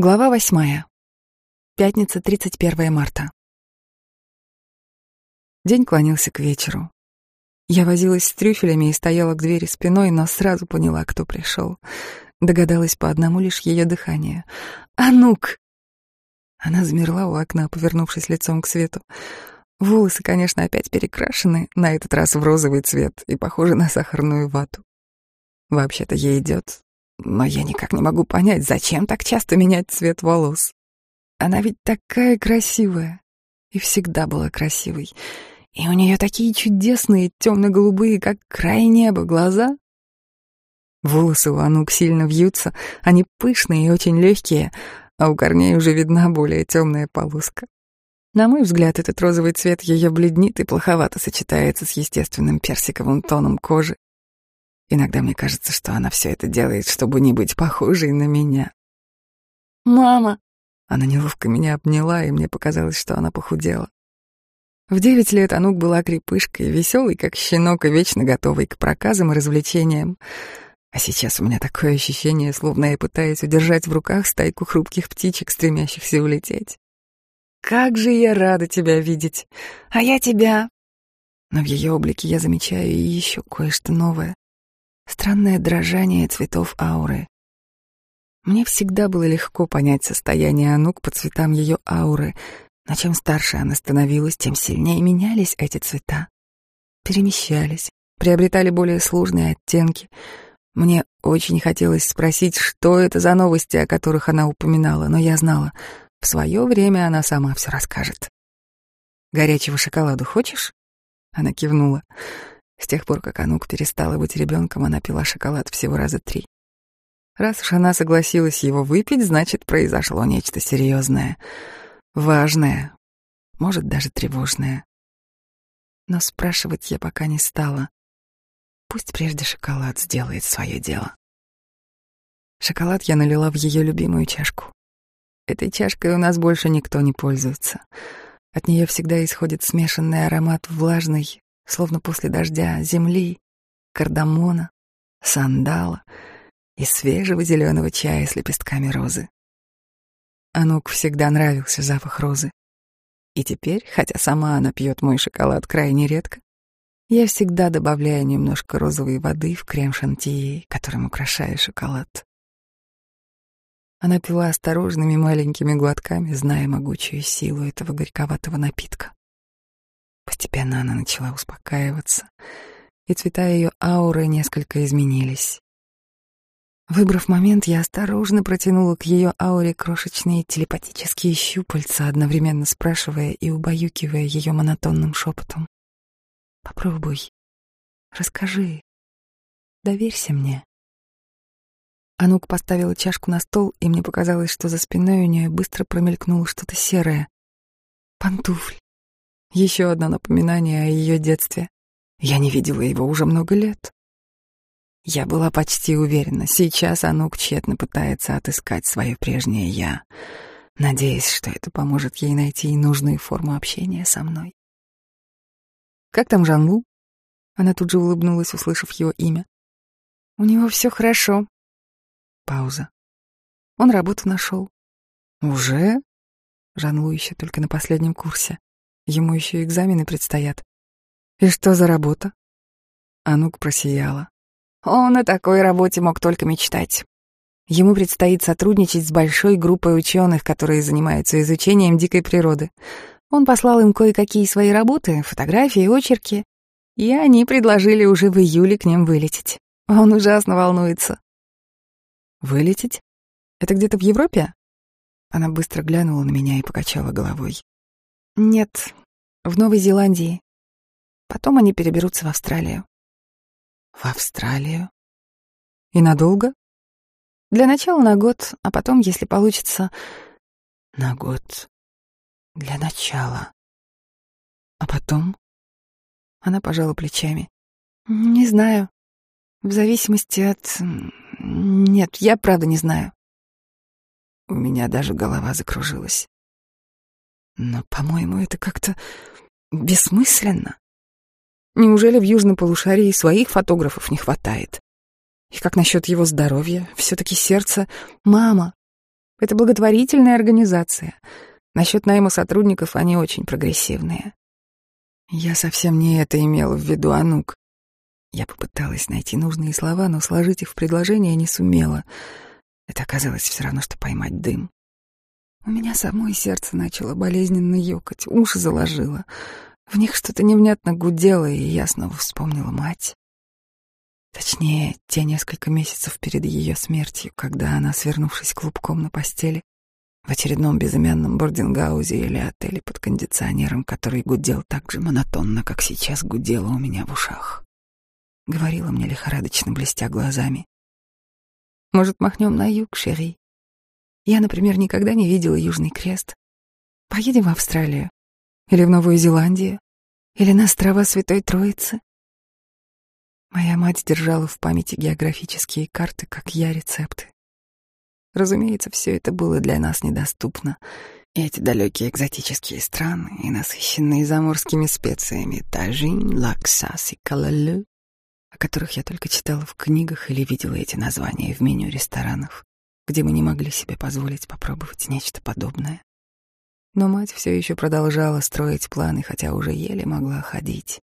Глава восьмая. Пятница, 31 марта. День клонился к вечеру. Я возилась с трюфелями и стояла к двери спиной, но сразу поняла, кто пришел. Догадалась по одному лишь ее дыханию. «Анук!» Она замерла у окна, повернувшись лицом к свету. Волосы, конечно, опять перекрашены, на этот раз в розовый цвет и похожи на сахарную вату. Вообще-то ей идет но я никак не могу понять, зачем так часто менять цвет волос. Она ведь такая красивая. И всегда была красивой. И у нее такие чудесные темно-голубые, как край неба, глаза. Волосы у Анук сильно вьются, они пышные и очень легкие, а у корней уже видна более темная полоска. На мой взгляд, этот розовый цвет ее бледнит и плоховато сочетается с естественным персиковым тоном кожи. Иногда мне кажется, что она все это делает, чтобы не быть похожей на меня. «Мама!» Она неловко меня обняла, и мне показалось, что она похудела. В девять лет Анук была крепышкой, веселой, как щенок, и вечно готовой к проказам и развлечениям. А сейчас у меня такое ощущение, словно я пытаюсь удержать в руках стайку хрупких птичек, стремящихся улететь. «Как же я рада тебя видеть! А я тебя!» Но в ее облике я замечаю и еще кое-что новое странное дрожание цветов ауры. Мне всегда было легко понять состояние Анук по цветам ее ауры, но чем старше она становилась, тем сильнее менялись эти цвета. Перемещались, приобретали более сложные оттенки. Мне очень хотелось спросить, что это за новости, о которых она упоминала, но я знала, в свое время она сама все расскажет. «Горячего шоколаду хочешь?» Она кивнула. С тех пор, как Анук перестала быть ребенком, она пила шоколад всего раза три. Раз уж она согласилась его выпить, значит, произошло нечто серьезное, важное, может, даже тревожное. Но спрашивать я пока не стала. Пусть прежде шоколад сделает свое дело. Шоколад я налила в ее любимую чашку. Этой чашкой у нас больше никто не пользуется. От нее всегда исходит смешанный аромат влажной, словно после дождя, земли, кардамона, сандала и свежего зеленого чая с лепестками розы. Анук всегда нравился запах розы. И теперь, хотя сама она пьет мой шоколад крайне редко, я всегда добавляю немножко розовой воды в крем шантии, которым украшаю шоколад. Она пила осторожными маленькими глотками, зная могучую силу этого горьковатого напитка. Постепенно она начала успокаиваться, и цвета ее ауры несколько изменились. Выбрав момент, я осторожно протянула к ее ауре крошечные телепатические щупальца, одновременно спрашивая и убаюкивая ее монотонным шепотом. «Попробуй. Расскажи. Доверься мне». Анук поставила чашку на стол, и мне показалось, что за спиной у нее быстро промелькнуло что-то серое. Пантуфль. Еще одно напоминание о ее детстве. Я не видела его уже много лет. Я была почти уверена, сейчас Анук тщетно пытается отыскать свое прежнее «я», надеясь, что это поможет ей найти нужную форму общения со мной. «Как там Жанлу?» Она тут же улыбнулась, услышав его имя. «У него все хорошо». Пауза. Он работу нашел. «Уже?» Жанлу еще только на последнем курсе. Ему еще экзамены предстоят. И что за работа? Анук просияла. Он о такой работе мог только мечтать. Ему предстоит сотрудничать с большой группой ученых, которые занимаются изучением дикой природы. Он послал им кое-какие свои работы, фотографии, очерки, и они предложили уже в июле к ним вылететь. Он ужасно волнуется. Вылететь? Это где-то в Европе? Она быстро глянула на меня и покачала головой. Нет, в Новой Зеландии. Потом они переберутся в Австралию. В Австралию? И надолго? Для начала на год, а потом, если получится, на год. Для начала. А потом? Она пожала плечами. Не знаю. В зависимости от... Нет, я правда не знаю. У меня даже голова закружилась. Но, по-моему, это как-то бессмысленно. Неужели в южном полушарии своих фотографов не хватает? И как насчет его здоровья? Все-таки сердце... Мама! Это благотворительная организация. Насчет найма сотрудников они очень прогрессивные. Я совсем не это имела в виду, Анук. Я попыталась найти нужные слова, но сложить их в предложение не сумела. Это оказалось все равно, что поймать дым. У меня самое сердце начало болезненно ёкать, уши заложило. В них что-то невнятно гудело, и я снова вспомнила мать. Точнее, те несколько месяцев перед ее смертью, когда она, свернувшись клубком на постели, в очередном безымянном бордингаузе или отеле под кондиционером, который гудел так же монотонно, как сейчас гудело у меня в ушах. Говорила мне лихорадочно, блестя глазами. «Может, махнем на юг, Шерри? Я, например, никогда не видела Южный Крест. Поедем в Австралию? Или в Новую Зеландию? Или на острова Святой Троицы?» Моя мать держала в памяти географические карты, как я рецепты. Разумеется, все это было для нас недоступно. И эти далекие экзотические страны, и насыщенные заморскими специями тажинь, лаксас и калалю, о которых я только читала в книгах или видела эти названия в меню ресторанов, где мы не могли себе позволить попробовать нечто подобное. Но мать все еще продолжала строить планы, хотя уже еле могла ходить.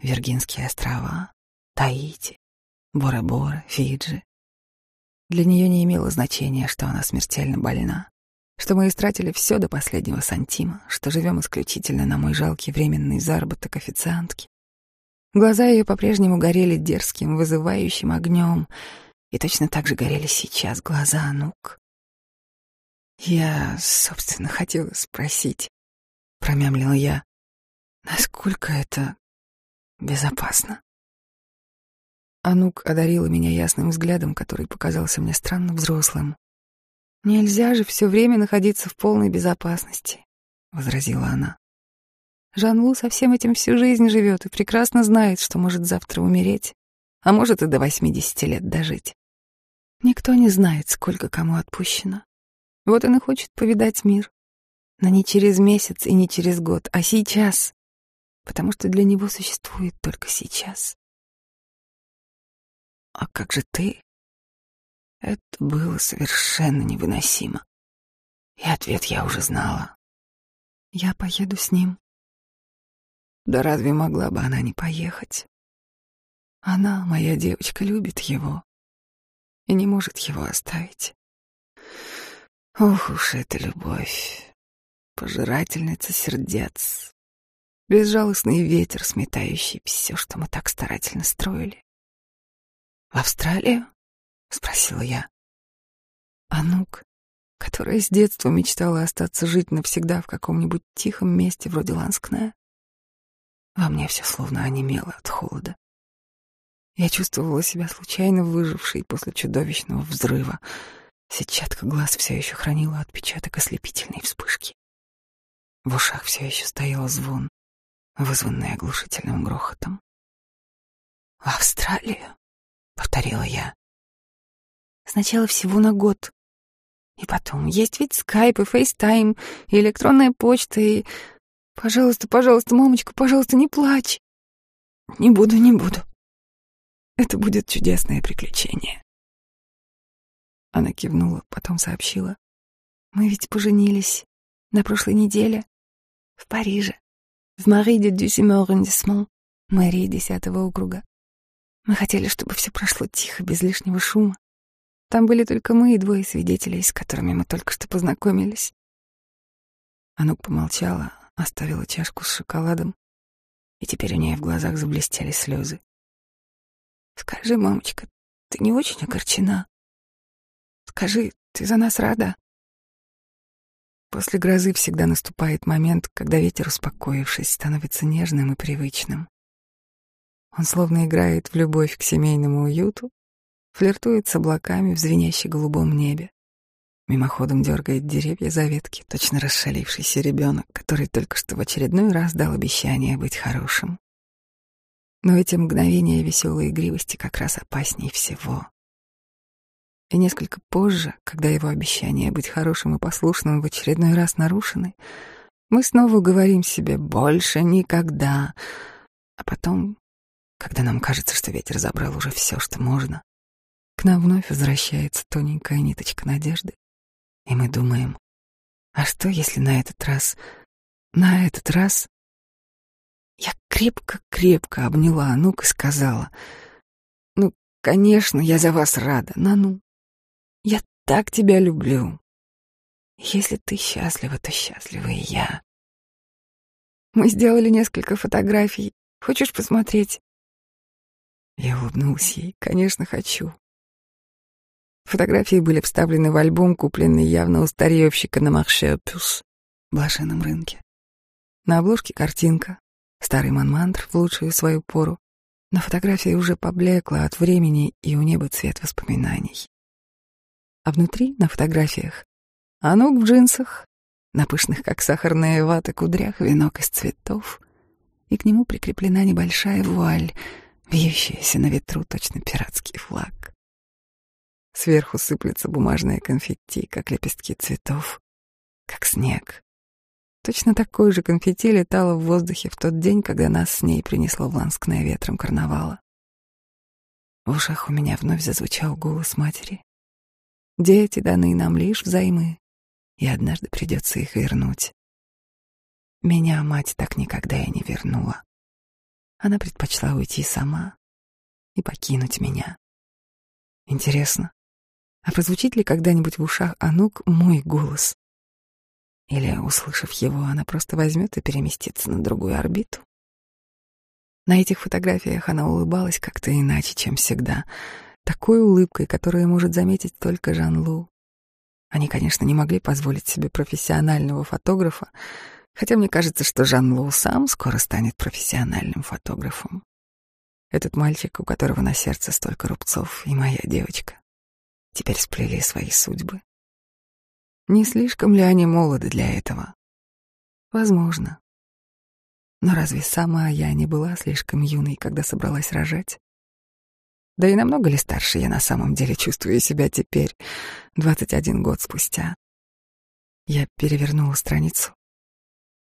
Виргинские острова, Таити, Бора-Бора, Фиджи. Для нее не имело значения, что она смертельно больна, что мы истратили все до последнего сантима, что живем исключительно на мой жалкий временный заработок официантки. Глаза ее по-прежнему горели дерзким, вызывающим огнем, и точно так же горели сейчас глаза Анук. Я, собственно, хотела спросить, промямлила я, насколько это безопасно. Анук одарила меня ясным взглядом, который показался мне странно взрослым. «Нельзя же все время находиться в полной безопасности», — возразила она. «Жан-Лу со всем этим всю жизнь живет и прекрасно знает, что может завтра умереть, а может и до восьмидесяти лет дожить. Никто не знает, сколько кому отпущено. Вот он и хочет повидать мир. Но не через месяц и не через год, а сейчас, потому что для него существует только сейчас. «А как же ты?» Это было совершенно невыносимо. И ответ я уже знала. «Я поеду с ним». Да разве могла бы она не поехать? Она, моя девочка, любит его и не может его оставить. Ох уж эта любовь, пожирательница сердец, безжалостный ветер, сметающий все, что мы так старательно строили. В Австралию? спросила я. Анук, которая с детства мечтала остаться жить навсегда в каком-нибудь тихом месте вроде Ланскная. Во мне все словно онемело от холода. Я чувствовала себя случайно выжившей после чудовищного взрыва. Сетчатка глаз все еще хранила отпечаток ослепительной вспышки. В ушах все еще стоял звон, вызванный оглушительным грохотом. В Австралию? повторила я. Сначала всего на год. И потом, есть ведь скайп и FaceTime, и электронная почта, и... Пожалуйста, пожалуйста, мамочка, пожалуйста, не плачь. Не буду, не буду. Это будет чудесное приключение. Она кивнула, потом сообщила. Мы ведь поженились на прошлой неделе в Париже, в Мари де Дюсимор аррondissement, мэрии десятого округа. Мы хотели, чтобы все прошло тихо, без лишнего шума. Там были только мы и двое свидетелей, с которыми мы только что познакомились. Анук помолчала, оставила чашку с шоколадом, и теперь у нее в глазах заблестели слезы. «Скажи, мамочка, ты не очень огорчена? Скажи, ты за нас рада?» После грозы всегда наступает момент, когда ветер, успокоившись, становится нежным и привычным. Он словно играет в любовь к семейному уюту, флиртует с облаками в звенящей голубом небе. Мимоходом дергает деревья за ветки, точно расшалившийся ребенок, который только что в очередной раз дал обещание быть хорошим. Но эти мгновения веселой игривости как раз опаснее всего. И несколько позже, когда его обещания быть хорошим и послушным в очередной раз нарушены, мы снова говорим себе «больше никогда», а потом когда нам кажется, что ветер забрал уже все, что можно, к нам вновь возвращается тоненькая ниточка надежды, И мы думаем, а что, если на этот раз, на этот раз... Я крепко-крепко обняла Анук и сказала, ну, конечно, я за вас рада, Нану. Я так тебя люблю. Если ты счастлива, то счастлива и я. Мы сделали несколько фотографий. Хочешь посмотреть? Я улыбнулся ей. Конечно, хочу. Фотографии были вставлены в альбом, купленный явно у старьевщика на Марше Пюс, блошином рынке. На обложке картинка, старый манмантр в лучшую свою пору. На фотографии уже поблекла от времени, и у неба цвет воспоминаний. А внутри, на фотографиях, Анук в джинсах, на пышных, как сахарная вата, кудрях венок из цветов, и к нему прикреплена небольшая вуаль, вьющаяся на ветру точно пиратский флаг. Сверху сыплется бумажное конфетти, как лепестки цветов, как снег. Точно такой же конфетти летало в воздухе в тот день, когда нас с ней принесло в Ланскное ветром карнавала. В ушах у меня вновь зазвучал голос матери. «Дети даны нам лишь взаймы, и однажды придется их вернуть». Меня мать так никогда и не вернула. Она предпочла уйти сама и покинуть меня. Интересно, а прозвучит ли когда-нибудь в ушах Анук мой голос? Или, услышав его, она просто возьмет и переместится на другую орбиту? На этих фотографиях она улыбалась как-то иначе, чем всегда, такой улыбкой, которую может заметить только Жан-Лу. Они, конечно, не могли позволить себе профессионального фотографа, хотя мне кажется, что Жан-Лу сам скоро станет профессиональным фотографом. Этот мальчик, у которого на сердце столько рубцов, и моя девочка теперь сплели свои судьбы. Не слишком ли они молоды для этого? Возможно. Но разве сама я не была слишком юной, когда собралась рожать? Да и намного ли старше я на самом деле чувствую себя теперь, 21 год спустя? Я перевернула страницу.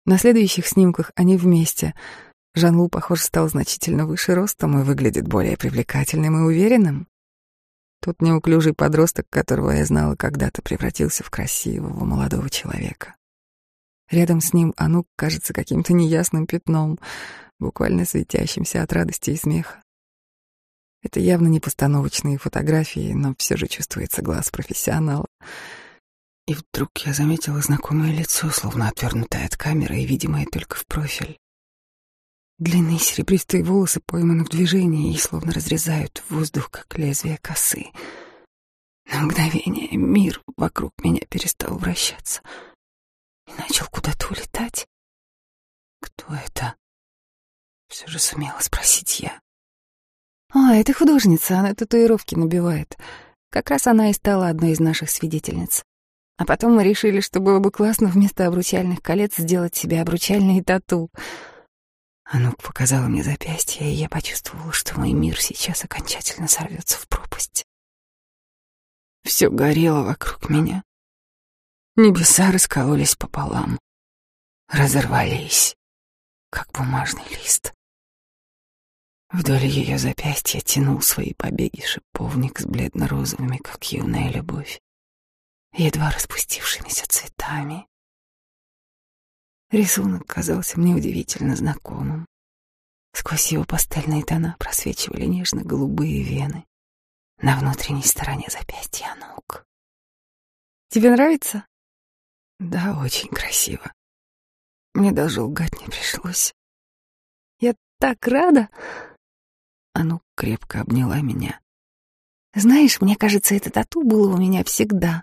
На следующих снимках они вместе. Жан-Лу, похоже, стал значительно выше ростом и выглядит более привлекательным и уверенным. Тот неуклюжий подросток, которого я знала когда-то, превратился в красивого молодого человека. Рядом с ним Анук кажется каким-то неясным пятном, буквально светящимся от радости и смеха. Это явно не постановочные фотографии, но все же чувствуется глаз профессионала. И вдруг я заметила знакомое лицо, словно отвернутое от камеры и видимое только в профиль. Длинные серебристые волосы пойманы в движении и словно разрезают воздух, как лезвие косы. На мгновение мир вокруг меня перестал вращаться и начал куда-то улетать. Кто это? Все же сумела спросить я. А, это художница, она татуировки набивает. Как раз она и стала одной из наших свидетельниц. А потом мы решили, что было бы классно вместо обручальных колец сделать себе обручальные тату — Анук показала мне запястье, и я почувствовала, что мой мир сейчас окончательно сорвется в пропасть. Все горело вокруг меня. Небеса раскололись пополам, разорвались, как бумажный лист. Вдоль ее запястья тянул свои побеги шиповник с бледно-розовыми, как юная любовь, едва распустившимися цветами. Рисунок казался мне удивительно знакомым. Сквозь его пастельные тона просвечивали нежно-голубые вены на внутренней стороне запястья ног. «Тебе нравится?» «Да, очень красиво. Мне даже лгать не пришлось. Я так рада!» Ану крепко обняла меня. «Знаешь, мне кажется, это тату было у меня всегда.